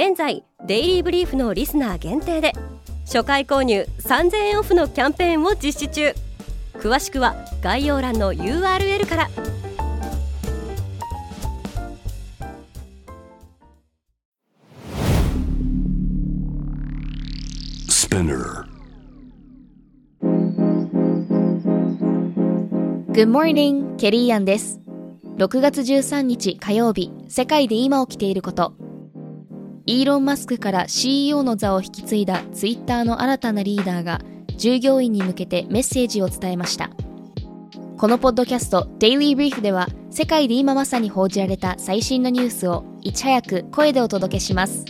現在デイリーブリーフのリスナー限定で初回購入3000円オフのキャンペーンを実施中詳しくは概要欄の URL からス p i n Good morning, ケリーアンです。6月13日火曜日、世界で今起きていること。イーロン・マスクから CEO の座を引き継いだツイッターの新たなリーダーが従業員に向けてメッセージを伝えました。このポッドキャスト Daily Brief では世界で今まさに報じられた最新のニュースをいち早く声でお届けします。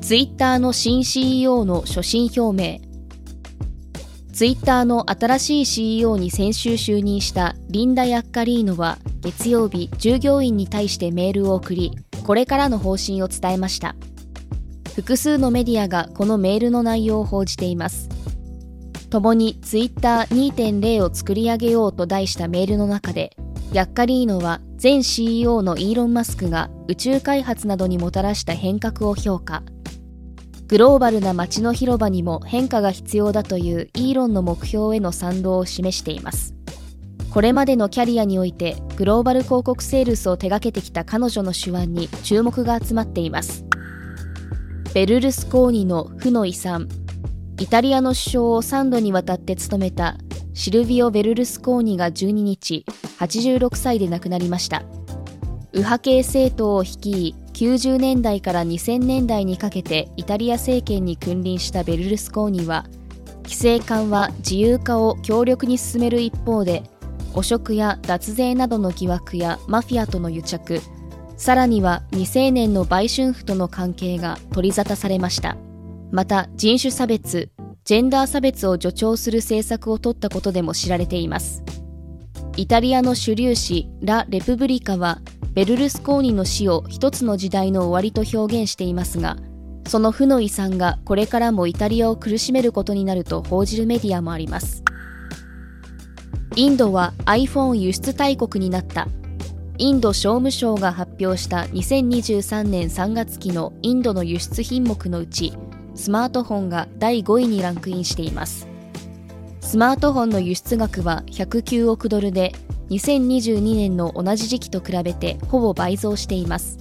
ツイッターの新 CEO の所信表明ツイッターの新しい CEO に先週就任したリンダ・ヤッカリーノは月曜日従業員に対してメールを送りこれからの方針を伝えました。複数のメディアがこのメールの内容を報じています。共にツイッター2.0を作り上げようと題したメールの中でヤッカリーノは前 CEO のイーロン・マスクが宇宙開発などにもたらした変革を評価。グローバルな街の広場にも変化が必要だというイーロンの目標への賛同を示しています。これまでのキャリアにおいてグローバル広告セールスを手掛けてきた彼女の手腕に注目が集まっています。ベルルスコーニの負の遺産イタリアの首相を3度にわたって務めたシルビオ・ベルルスコーニが12日86歳で亡くなりました。右派系政党を率い90年代から2000年代にかけてイタリア政権に君臨したベルルスコーニは規制緩和自由化を強力に進める一方で汚職や脱税などの疑惑やマフィアとの癒着さらには未成年の売春婦との関係が取り沙汰されました。また人種差別ジェンダー差別を助長する政策を取ったことでも知られています。イタリアの主流紙ラ・レプブリカはベルルスコーニの死を一つの時代の終わりと表現していますがその負の遺産がこれからもイタリアを苦しめることになると報じるメディアもあります。インドは iPhone 輸出大国になった。インド商務省が発表した2023年3月期のインドの輸出品目のうちスマートフォンが第5位にランクインしています。スマートフォンの輸出額は109億ドルで2022年の同じ時期と比べてほぼ倍増しています。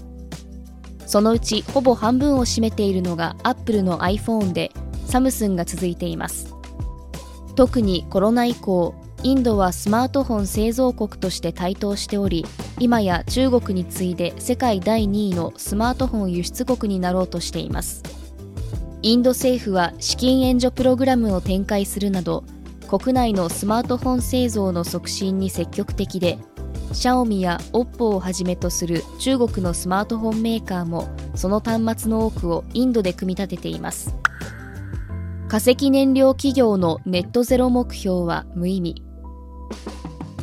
そのうちほぼ半分を占めているのがアップルの iPhone でサムスンが続いています。特にコロナ以降インドはスマートフォン製造国として台頭しており今や中国に次いで世界第2位のスマートフォン輸出国になろうとしています。インド政府は資金援助プログラムを展開するなど国内のスマートフォン製造の促進に積極的でシャオミや OPPO をはじめとする中国のスマートフォンメーカーもその端末の多くをインドで組み立てています。化石燃料企業のネットゼロ目標は無意味。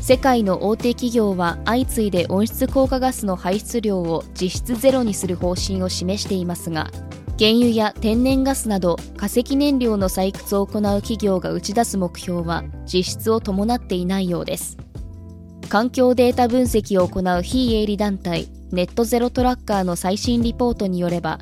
世界の大手企業は相次いで温室効果ガスの排出量を実質ゼロにする方針を示していますが原油や天然ガスなど化石燃料の採掘を行う企業が打ち出す目標は実質を伴っていないようです。環境データ分析を行う非営利団体ネットゼロトラッカーの最新リポートによれば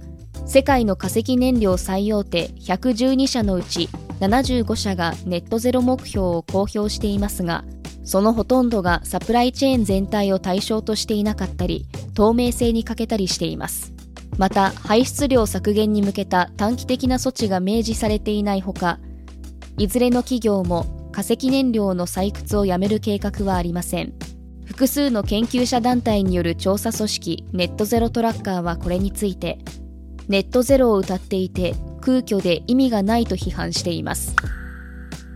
世界の化石燃料最大手112社のうち75社がネットゼロ目標を公表していますがそのほとんどがサプライチェーン全体を対象としていなかったり透明性に欠けたりしています。また排出量削減に向けた短期的な措置が明示されていないほかいずれの企業も化石燃料の採掘をやめる計画はありません。複数の研究者団体による調査組織ネットゼロトラッカーはこれについてネットゼロを謳っていて空虚で意味がないと批判しています。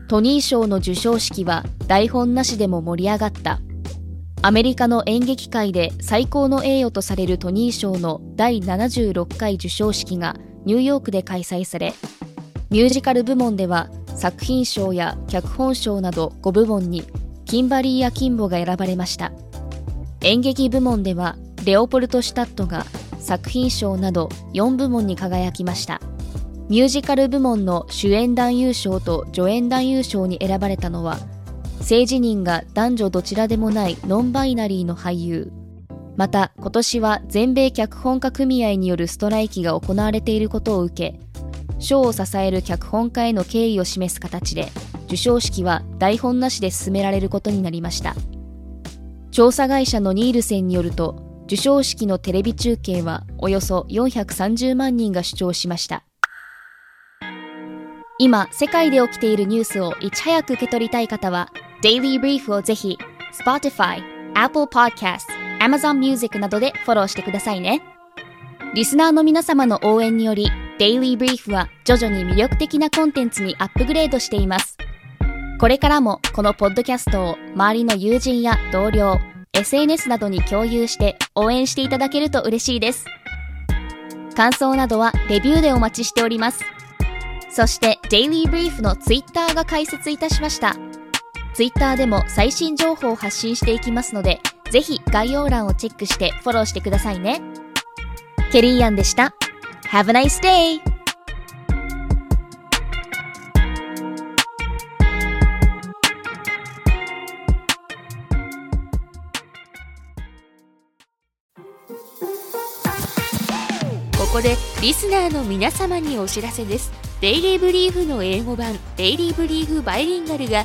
トニー賞の授賞式は台本なしでも盛り上がった。アメリカの演劇界で最高の栄誉とされるトニー賞の第76回授賞式がニューヨークで開催されミュージカル部門では作品賞や脚本賞など5部門にキンバリー・アキンボが選ばれました。演劇部門ではレオポルト・シュタットが作品賞など4部門に輝きました。ミュージカル部門の主演男優賞と助演男優賞に選ばれたのは性自認が男女どちらでもないノンバイナリーの俳優。また今年は全米脚本家組合によるストライキが行われていることを受け賞を支える脚本家への敬意を示す形で授賞式は台本なしで進められることになりました。調査会社のニールセンによると授賞式のテレビ中継はおよそ430万人が視聴しました。今、世界で起きているニュースをいち早く受け取りたい方は、Daily Brief をぜひ、Spotify、Apple Podcast、Amazon Music などでフォローしてくださいね。リスナーの皆様の応援により、Daily Brief は徐々に魅力的なコンテンツにアップグレードしています。これからもこのポッドキャストを周りの友人や同僚、SNS などに共有して応援していただけると嬉しいです。感想などはレビューでお待ちしております。そして Daily Brief の Twitter が開設いたしました。Twitter でも最新情報を発信していきますので、ぜひ概要欄をチェックしてフォローしてくださいね。ケリーアンでした。Have a nice day! ここでリスナーの皆様にお知らせです。デイリーブリーフの英語版デイリーブリーフバイリンガルが